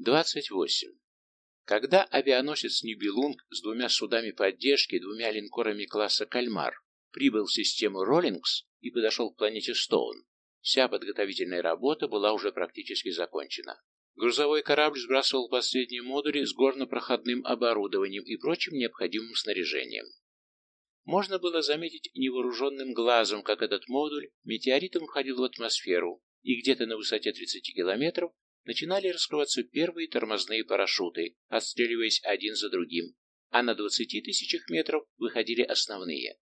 28. Когда авианосец «Нибелунг» с двумя судами поддержки и двумя линкорами класса «Кальмар» прибыл в систему «Роллингс» и подошел к планете Стоун, вся подготовительная работа была уже практически закончена. Грузовой корабль сбрасывал последние модули с горно-проходным оборудованием и прочим необходимым снаряжением. Можно было заметить невооруженным глазом, как этот модуль метеоритом входил в атмосферу, и где-то на высоте 30 километров начинали раскрываться первые тормозные парашюты, отстреливаясь один за другим, а на 20 тысячах метров выходили основные.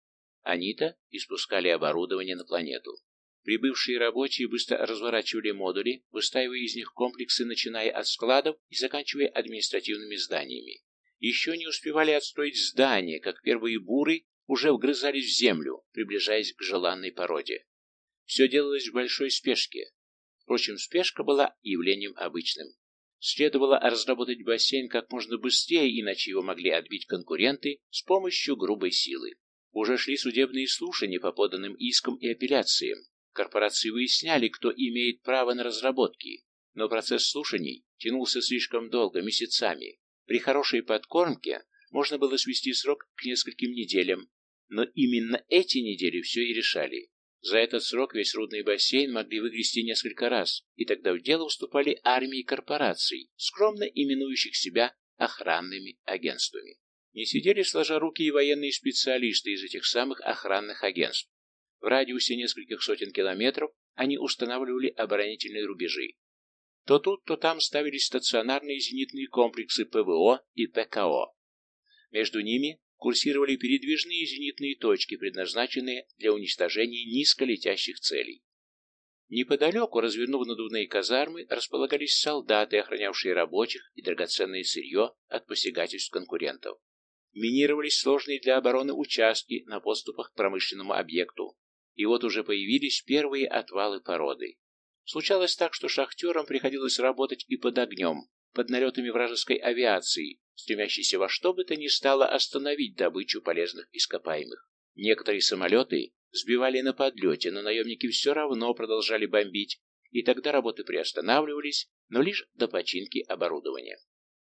Они-то испускали оборудование на планету. Прибывшие рабочие быстро разворачивали модули, выстаивая из них комплексы, начиная от складов и заканчивая административными зданиями. Еще не успевали отстроить здания, как первые буры уже вгрызались в землю, приближаясь к желанной породе. Все делалось в большой спешке. Впрочем, спешка была явлением обычным. Следовало разработать бассейн как можно быстрее, иначе его могли отбить конкуренты с помощью грубой силы. Уже шли судебные слушания по поданным искам и апелляциям. Корпорации выясняли, кто имеет право на разработки, но процесс слушаний тянулся слишком долго, месяцами. При хорошей подкормке можно было свести срок к нескольким неделям, но именно эти недели все и решали. За этот срок весь рудный бассейн могли выгрести несколько раз, и тогда в дело уступали армии корпораций, скромно именующих себя охранными агентствами. Не сидели сложа руки и военные специалисты из этих самых охранных агентств. В радиусе нескольких сотен километров они устанавливали оборонительные рубежи. То тут, то там ставились стационарные зенитные комплексы ПВО и ПКО. Между ними курсировали передвижные зенитные точки, предназначенные для уничтожения низколетящих целей. Неподалеку, развернув надувные казармы, располагались солдаты, охранявшие рабочих и драгоценное сырье от посягательств конкурентов. Минировались сложные для обороны участки на подступах к промышленному объекту, и вот уже появились первые отвалы породы. Случалось так, что шахтерам приходилось работать и под огнем, под налетами вражеской авиации, стремящейся во что бы то ни стало остановить добычу полезных ископаемых. Некоторые самолеты сбивали на подлете, но наемники все равно продолжали бомбить, и тогда работы приостанавливались, но лишь до починки оборудования.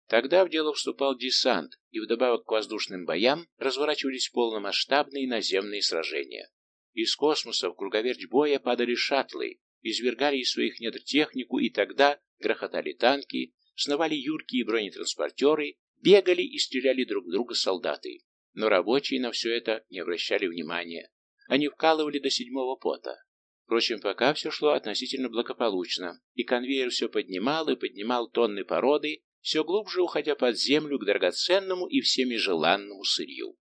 Тогда в дело вступал десант, и вдобавок к воздушным боям разворачивались полномасштабные наземные сражения. Из космоса в круговерть боя падали шаттлы, извергали из своих недр технику, и тогда грохотали танки, сновали юркие бронетранспортеры, бегали и стреляли друг в друга солдаты. Но рабочие на все это не обращали внимания. Они вкалывали до седьмого пота. Впрочем, пока все шло относительно благополучно, и конвейер все поднимал и поднимал тонны породы, все глубже уходя под землю к драгоценному и всеми желанному сырью.